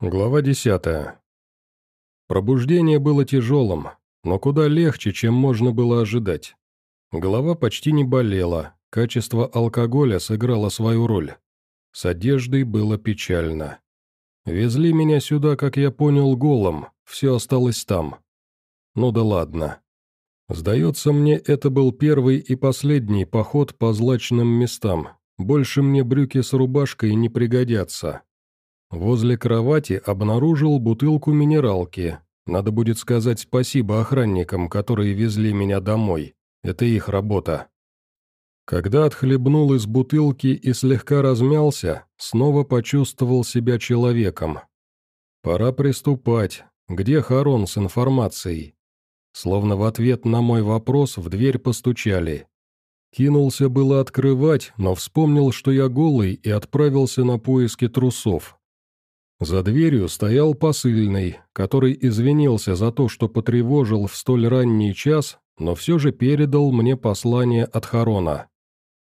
Глава десятая. Пробуждение было тяжелым, но куда легче, чем можно было ожидать. Голова почти не болела, качество алкоголя сыграло свою роль. С одеждой было печально. Везли меня сюда, как я понял, голым, все осталось там. Ну да ладно. Сдается мне, это был первый и последний поход по злачным местам. Больше мне брюки с рубашкой не пригодятся. Возле кровати обнаружил бутылку минералки. Надо будет сказать спасибо охранникам, которые везли меня домой. Это их работа. Когда отхлебнул из бутылки и слегка размялся, снова почувствовал себя человеком. Пора приступать. Где Харон с информацией? Словно в ответ на мой вопрос в дверь постучали. Кинулся было открывать, но вспомнил, что я голый, и отправился на поиски трусов. За дверью стоял посыльный, который извинился за то, что потревожил в столь ранний час, но все же передал мне послание от Харона.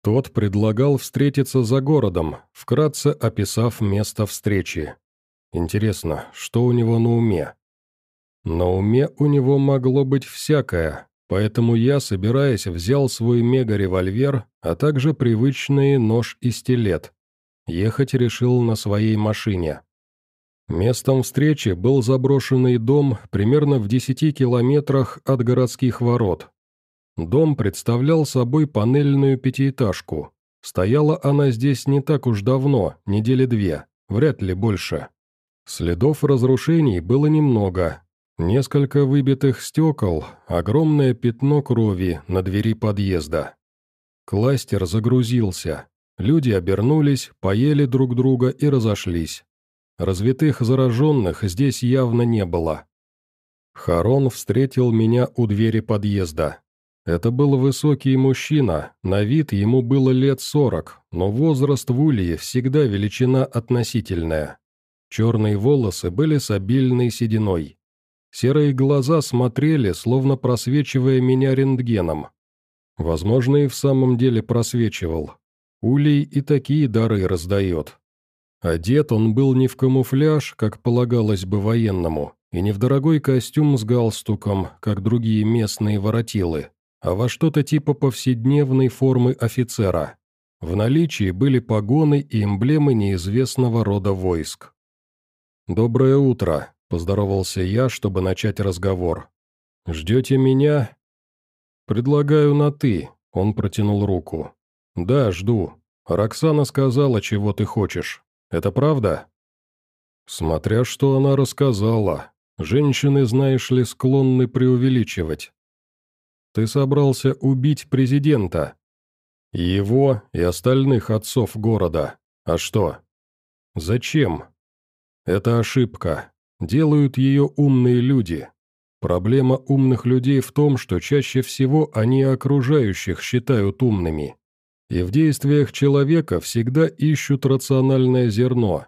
Тот предлагал встретиться за городом, вкратце описав место встречи. Интересно, что у него на уме? На уме у него могло быть всякое, поэтому я, собираясь, взял свой мега-револьвер, а также привычные нож и стилет. Ехать решил на своей машине. Местом встречи был заброшенный дом примерно в 10 километрах от городских ворот. Дом представлял собой панельную пятиэтажку. Стояла она здесь не так уж давно, недели две, вряд ли больше. Следов разрушений было немного. Несколько выбитых стекол, огромное пятно крови на двери подъезда. Кластер загрузился. Люди обернулись, поели друг друга и разошлись. Развитых зараженных здесь явно не было. Харон встретил меня у двери подъезда. Это был высокий мужчина, на вид ему было лет сорок, но возраст в Улье всегда величина относительная. Черные волосы были с обильной сединой. Серые глаза смотрели, словно просвечивая меня рентгеном. Возможно, и в самом деле просвечивал. Улей и такие дары раздает. Одет он был не в камуфляж, как полагалось бы военному, и не в дорогой костюм с галстуком, как другие местные воротилы, а во что-то типа повседневной формы офицера. В наличии были погоны и эмблемы неизвестного рода войск. «Доброе утро», — поздоровался я, чтобы начать разговор. «Ждете меня?» «Предлагаю на «ты», — он протянул руку. «Да, жду. Роксана сказала, чего ты хочешь». Это правда?» «Смотря что она рассказала. Женщины, знаешь ли, склонны преувеличивать. Ты собрался убить президента. Его и остальных отцов города. А что? Зачем? Это ошибка. Делают ее умные люди. Проблема умных людей в том, что чаще всего они окружающих считают умными и в действиях человека всегда ищут рациональное зерно.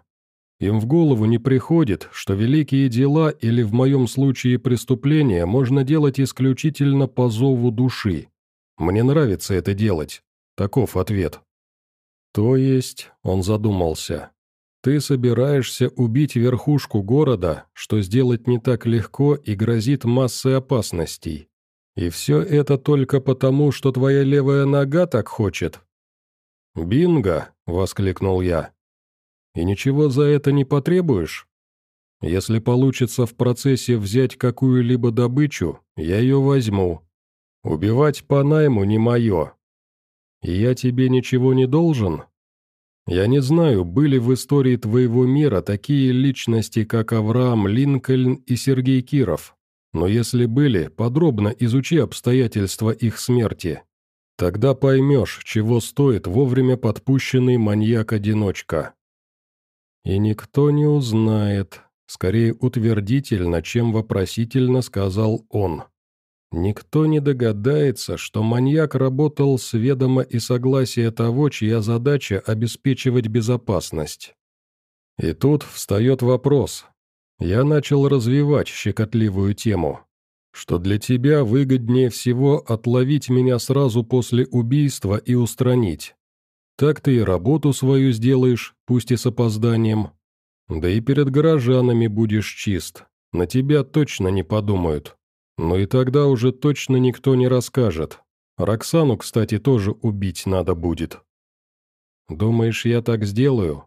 Им в голову не приходит, что великие дела или в моем случае преступления можно делать исключительно по зову души. Мне нравится это делать. Таков ответ. То есть, он задумался, ты собираешься убить верхушку города, что сделать не так легко и грозит массой опасностей. И все это только потому, что твоя левая нога так хочет? «Бинго!» — воскликнул я. «И ничего за это не потребуешь? Если получится в процессе взять какую-либо добычу, я ее возьму. Убивать по найму не мое. И я тебе ничего не должен?» Я не знаю, были в истории твоего мира такие личности, как Авраам Линкольн и Сергей Киров, но если были, подробно изучи обстоятельства их смерти. Тогда поймешь, чего стоит вовремя подпущенный маньяк-одиночка. И никто не узнает, скорее утвердительно, чем вопросительно сказал он. Никто не догадается, что маньяк работал с ведома и согласия того, чья задача – обеспечивать безопасность. И тут встает вопрос. Я начал развивать щекотливую тему что для тебя выгоднее всего отловить меня сразу после убийства и устранить. Так ты и работу свою сделаешь, пусть и с опозданием. Да и перед горожанами будешь чист. На тебя точно не подумают. Но и тогда уже точно никто не расскажет. Роксану, кстати, тоже убить надо будет. Думаешь, я так сделаю?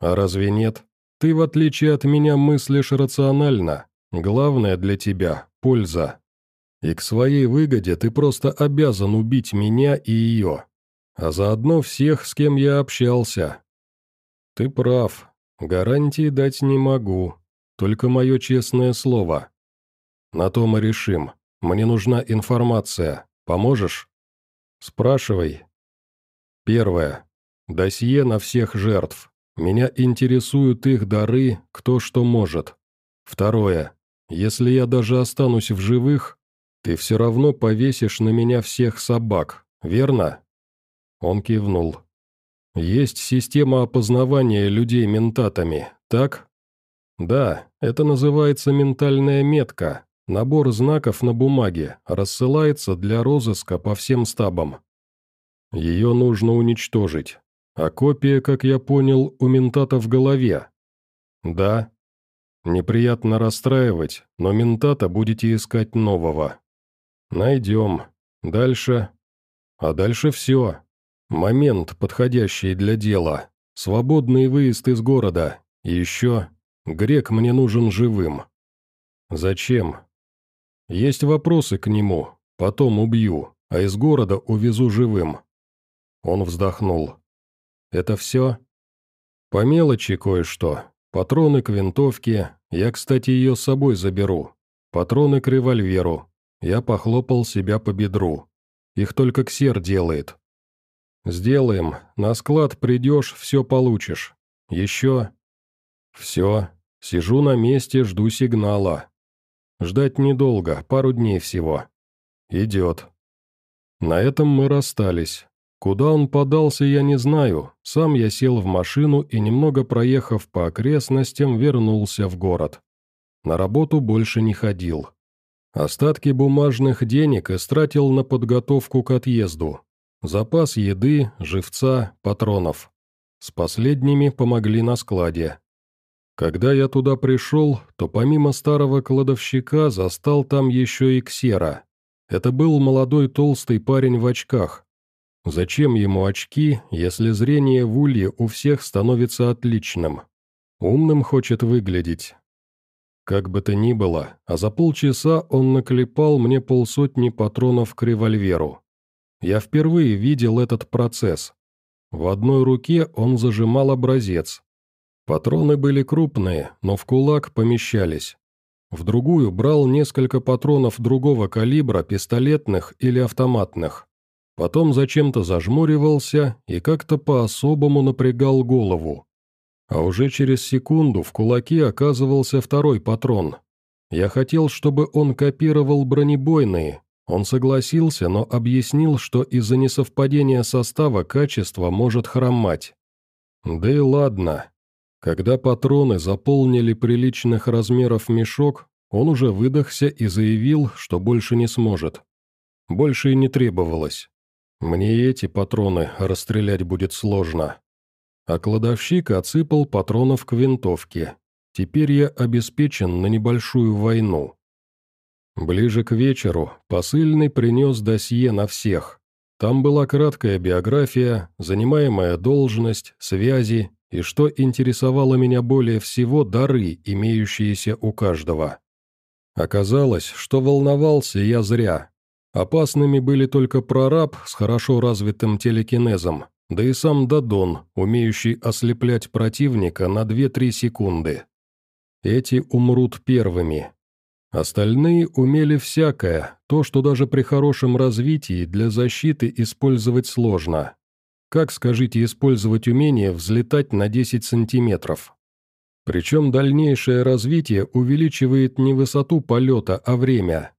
А разве нет? Ты, в отличие от меня, мыслишь рационально. Главное для тебя – польза. И к своей выгоде ты просто обязан убить меня и ее. А заодно всех, с кем я общался. Ты прав, Гарантии дать не могу, только мое честное слово. На то мы решим. Мне нужна информация. Поможешь? Спрашивай. Первое. Досье на всех жертв. Меня интересуют их дары, кто что может. Второе. Если я даже останусь в живых, ты все равно повесишь на меня всех собак, верно?» Он кивнул. Есть система опознавания людей ментатами, так? Да, это называется ментальная метка. Набор знаков на бумаге рассылается для розыска по всем стабам. Ее нужно уничтожить. А копия, как я понял, у ментата в голове. Да. Неприятно расстраивать, но ментата будете искать нового. Найдем. Дальше. А дальше все. Момент, подходящий для дела. Свободный выезд из города. И еще... Грек мне нужен живым. Зачем? Есть вопросы к нему. Потом убью, а из города увезу живым. Он вздохнул. Это все? По мелочи кое-что. Патроны к винтовке. Я, кстати, ее с собой заберу. Патроны к револьверу. Я похлопал себя по бедру. Их только Ксер делает. «Сделаем. На склад придешь, все получишь. Еще?» «Все. Сижу на месте, жду сигнала. Ждать недолго, пару дней всего. Идет». На этом мы расстались. Куда он подался, я не знаю. Сам я сел в машину и, немного проехав по окрестностям, вернулся в город. На работу больше не ходил. Остатки бумажных денег истратил на подготовку к отъезду. Запас еды, живца, патронов. С последними помогли на складе. Когда я туда пришел, то помимо старого кладовщика застал там еще и ксера. Это был молодой толстый парень в очках. Зачем ему очки, если зрение в улье у всех становится отличным? Умным хочет выглядеть. Как бы то ни было, а за полчаса он наклепал мне полсотни патронов к револьверу. Я впервые видел этот процесс. В одной руке он зажимал образец. Патроны были крупные, но в кулак помещались. В другую брал несколько патронов другого калибра, пистолетных или автоматных. Потом зачем-то зажмуривался и как-то по-особому напрягал голову. А уже через секунду в кулаке оказывался второй патрон. Я хотел, чтобы он копировал бронебойные, он согласился, но объяснил, что из-за несовпадения состава качество может хромать. Да и ладно. Когда патроны заполнили приличных размеров мешок, он уже выдохся и заявил, что больше не сможет. Больше и не требовалось. Мне эти патроны расстрелять будет сложно. А кладовщик отсыпал патронов к винтовке. Теперь я обеспечен на небольшую войну. Ближе к вечеру посыльный принес досье на всех. Там была краткая биография, занимаемая должность, связи и, что интересовало меня более всего, дары, имеющиеся у каждого. Оказалось, что волновался я зря. Опасными были только прораб с хорошо развитым телекинезом, да и сам Дадон, умеющий ослеплять противника на 2-3 секунды. Эти умрут первыми, Остальные умели всякое, то, что даже при хорошем развитии для защиты использовать сложно. Как, скажите, использовать умение взлетать на 10 сантиметров? Причем дальнейшее развитие увеличивает не высоту полета, а время.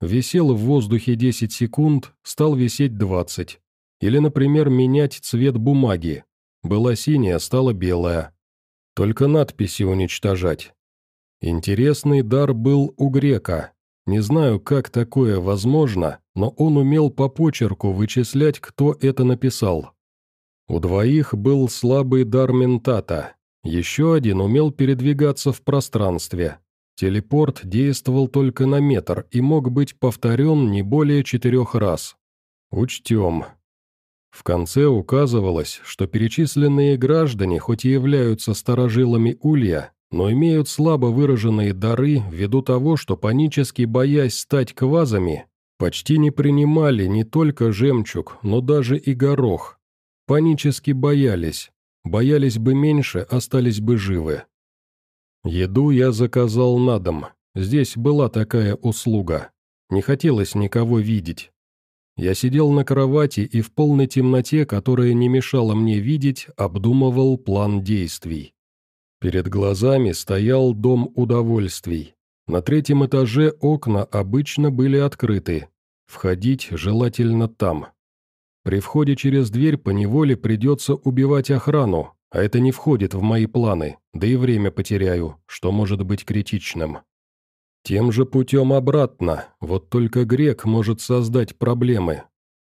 Висел в воздухе 10 секунд, стал висеть 20. Или, например, менять цвет бумаги. Была синяя, стала белая. Только надписи уничтожать. Интересный дар был у грека. Не знаю, как такое возможно, но он умел по почерку вычислять, кто это написал. У двоих был слабый дар ментата. Еще один умел передвигаться в пространстве. Телепорт действовал только на метр и мог быть повторен не более четырех раз. Учтем. В конце указывалось, что перечисленные граждане хоть и являются старожилами Улья, но имеют слабо выраженные дары ввиду того, что панически боясь стать квазами, почти не принимали не только жемчуг, но даже и горох. Панически боялись. Боялись бы меньше, остались бы живы. Еду я заказал на дом. Здесь была такая услуга. Не хотелось никого видеть. Я сидел на кровати и в полной темноте, которая не мешала мне видеть, обдумывал план действий. Перед глазами стоял дом удовольствий. На третьем этаже окна обычно были открыты. Входить желательно там. При входе через дверь поневоле придется убивать охрану, а это не входит в мои планы, да и время потеряю, что может быть критичным. Тем же путем обратно, вот только грек может создать проблемы.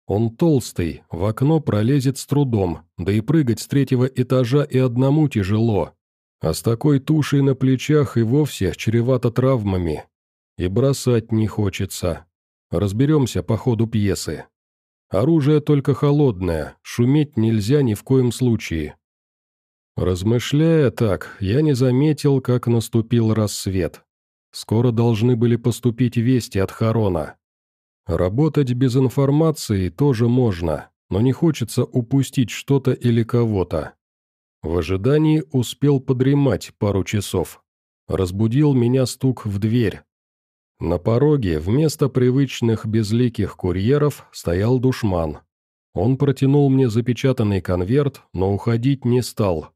Он толстый, в окно пролезет с трудом, да и прыгать с третьего этажа и одному тяжело. А с такой тушей на плечах и вовсе чревато травмами. И бросать не хочется. Разберемся по ходу пьесы. Оружие только холодное, шуметь нельзя ни в коем случае. Размышляя так, я не заметил, как наступил рассвет. Скоро должны были поступить вести от Харона. Работать без информации тоже можно, но не хочется упустить что-то или кого-то. В ожидании успел подремать пару часов. Разбудил меня стук в дверь. На пороге вместо привычных безликих курьеров стоял душман. Он протянул мне запечатанный конверт, но уходить не стал.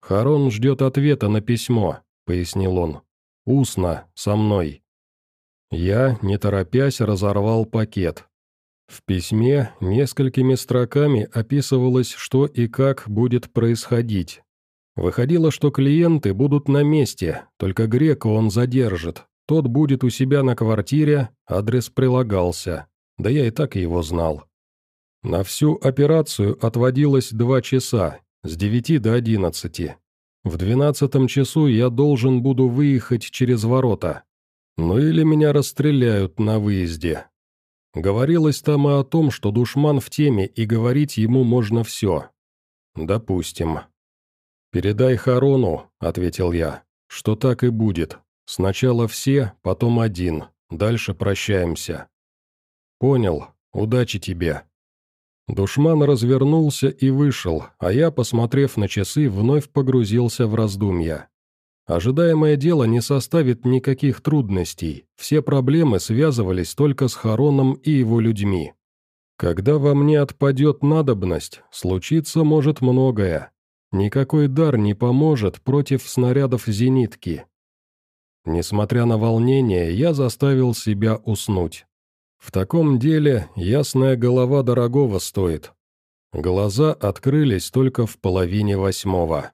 «Харон ждет ответа на письмо», — пояснил он. Устно, со мной. Я, не торопясь, разорвал пакет. В письме несколькими строками описывалось, что и как будет происходить. Выходило, что клиенты будут на месте, только грека он задержит. Тот будет у себя на квартире, адрес прилагался. Да я и так его знал. На всю операцию отводилось два часа, с девяти до одиннадцати. В двенадцатом часу я должен буду выехать через ворота. Ну или меня расстреляют на выезде. Говорилось там и о том, что душман в теме, и говорить ему можно все. Допустим. «Передай Харону», — ответил я, — «что так и будет. Сначала все, потом один. Дальше прощаемся». «Понял. Удачи тебе». Душман развернулся и вышел, а я, посмотрев на часы, вновь погрузился в раздумья. Ожидаемое дело не составит никаких трудностей, все проблемы связывались только с Хароном и его людьми. Когда во мне отпадет надобность, случиться может многое. Никакой дар не поможет против снарядов зенитки. Несмотря на волнение, я заставил себя уснуть. В таком деле ясная голова дорогого стоит. Глаза открылись только в половине восьмого.